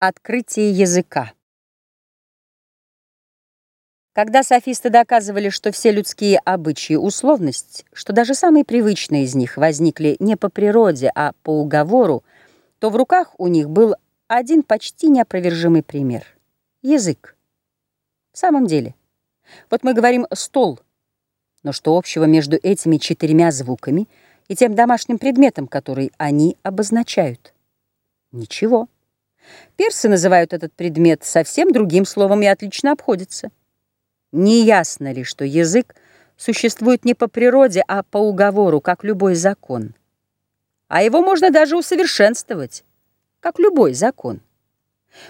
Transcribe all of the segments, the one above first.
Открытие языка. Когда софисты доказывали, что все людские обычаи — условность, что даже самые привычные из них возникли не по природе, а по уговору, то в руках у них был один почти неопровержимый пример — язык. В самом деле, вот мы говорим «стол», но что общего между этими четырьмя звуками и тем домашним предметом, который они обозначают? Ничего. Персы называют этот предмет совсем другим словом и отлично обходятся. Не ясно ли, что язык существует не по природе, а по уговору, как любой закон? А его можно даже усовершенствовать, как любой закон.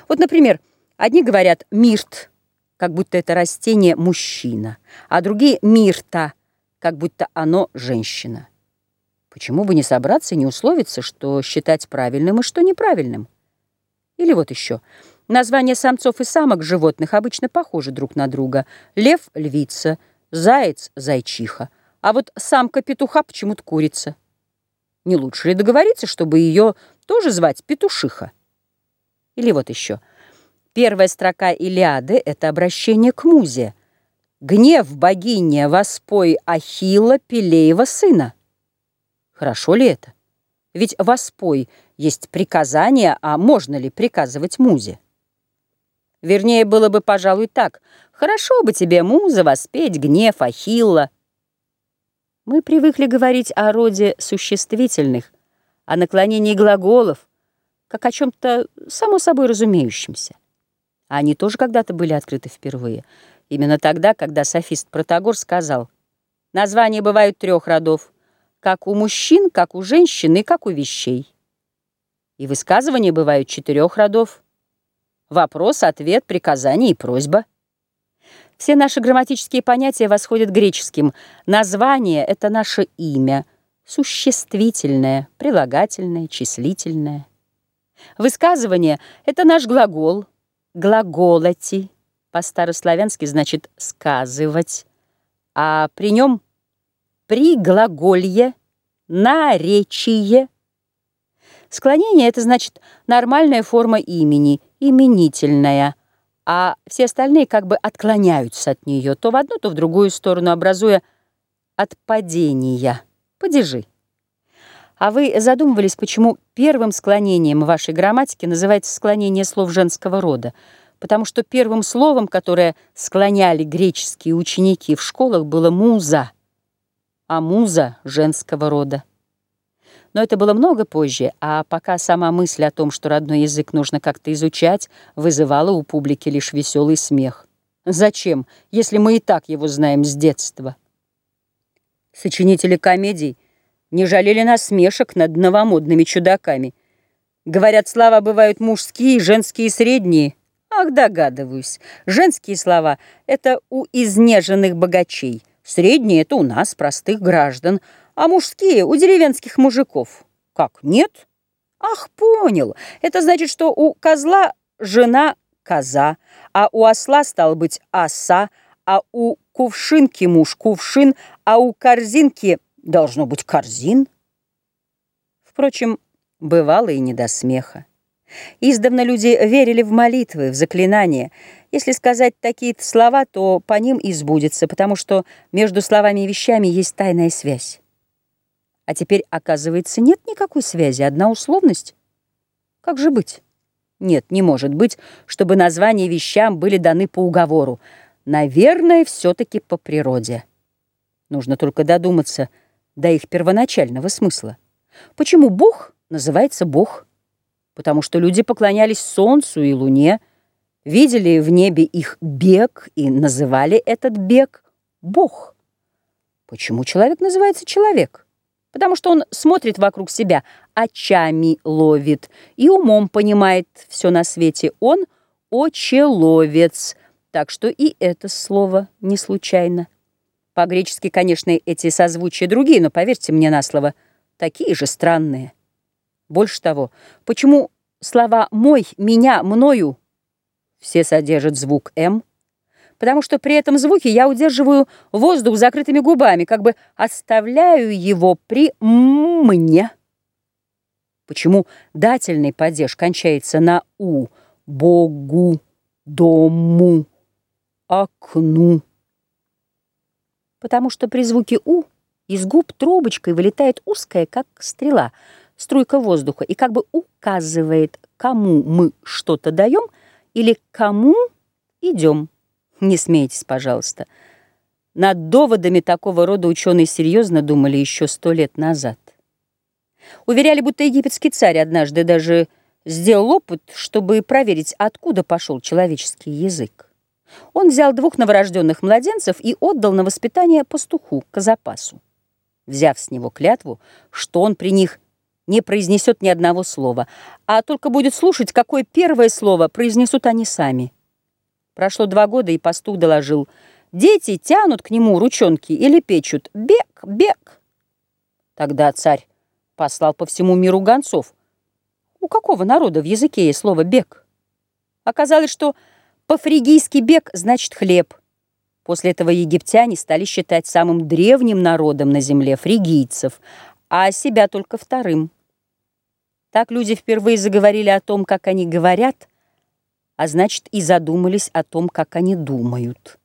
Вот, например, одни говорят «мирт», как будто это растение мужчина, а другие «мирта», как будто оно женщина. Почему бы не собраться и не условиться, что считать правильным и что неправильным? Или вот еще. Названия самцов и самок животных обычно похожи друг на друга. Лев — львица, заяц — зайчиха. А вот самка петуха почему-то курица. Не лучше ли договориться, чтобы ее тоже звать петушиха? Или вот еще. Первая строка Илиады — это обращение к музе. «Гнев богини воспой Ахилла Пелеева сына». Хорошо ли это? Ведь воспой есть приказание, а можно ли приказывать музе? Вернее, было бы, пожалуй, так. Хорошо бы тебе, муза, воспеть гнев Ахилла. Мы привыкли говорить о роде существительных, о наклонении глаголов, как о чем-то само собой разумеющемся. Они тоже когда-то были открыты впервые. Именно тогда, когда софист Протагор сказал, названия бывают трех родов, как у мужчин, как у женщин и как у вещей. И высказывания бывают четырех родов. Вопрос, ответ, приказание и просьба. Все наши грамматические понятия восходят к греческим. Название — это наше имя, существительное, прилагательное, числительное. Высказывание — это наш глагол, глаголати, по-старославянски значит «сказывать», а при нем приглаголье, наречие — Склонение — это значит нормальная форма имени, именительная, а все остальные как бы отклоняются от нее то в одну, то в другую сторону, образуя отпадения, падежи. А вы задумывались, почему первым склонением в вашей грамматике называется склонение слов женского рода? Потому что первым словом, которое склоняли греческие ученики в школах, было «муза», а «муза» женского рода. Но это было много позже, а пока сама мысль о том, что родной язык нужно как-то изучать, вызывала у публики лишь веселый смех. Зачем, если мы и так его знаем с детства? Сочинители комедий не жалели насмешек над новомодными чудаками. Говорят, слова бывают мужские, женские и средние. Ах, догадываюсь. Женские слова — это у изнеженных богачей. Средние — это у нас, простых граждан а мужские у деревенских мужиков. Как, нет? Ах, понял. Это значит, что у козла жена коза, а у осла стал быть оса, а у кувшинки муж кувшин, а у корзинки должно быть корзин. Впрочем, бывало и не до смеха. Издавна люди верили в молитвы, в заклинания. Если сказать такие слова, то по ним и сбудется, потому что между словами и вещами есть тайная связь. А теперь, оказывается, нет никакой связи, одна условность. Как же быть? Нет, не может быть, чтобы названия вещам были даны по уговору. Наверное, все-таки по природе. Нужно только додуматься до их первоначального смысла. Почему Бог называется Бог? Потому что люди поклонялись Солнцу и Луне, видели в небе их бег и называли этот бег Бог. Почему человек называется человек? Потому что он смотрит вокруг себя, очами ловит и умом понимает все на свете. Он очеловец, так что и это слово не случайно. По-гречески, конечно, эти созвучия другие, но поверьте мне на слово, такие же странные. Больше того, почему слова «мой», «меня», «мною» все содержат звук «м», потому что при этом звуке я удерживаю воздух закрытыми губами, как бы оставляю его при «мне». Почему дательный падеж кончается на «у», Богу, дому, окну. Потому что при звуке «у» из губ трубочкой вылетает узкая, как стрела, струйка воздуха и как бы указывает, кому мы что-то даем или кому идем. Не смейтесь, пожалуйста. Над доводами такого рода ученые серьезно думали еще сто лет назад. Уверяли, будто египетский царь однажды даже сделал опыт, чтобы проверить, откуда пошел человеческий язык. Он взял двух новорожденных младенцев и отдал на воспитание пастуху, Казапасу, взяв с него клятву, что он при них не произнесет ни одного слова, а только будет слушать, какое первое слово произнесут они сами. Прошло два года, и пастух доложил – Дети тянут к нему ручонки или печут «Бег, бег!». Тогда царь послал по всему миру гонцов. У какого народа в языке есть слово «бег»? Оказалось, что по-фригийски «бег» значит «хлеб». После этого египтяне стали считать самым древним народом на земле фригийцев, а себя только вторым. Так люди впервые заговорили о том, как они говорят, а значит и задумались о том, как они думают.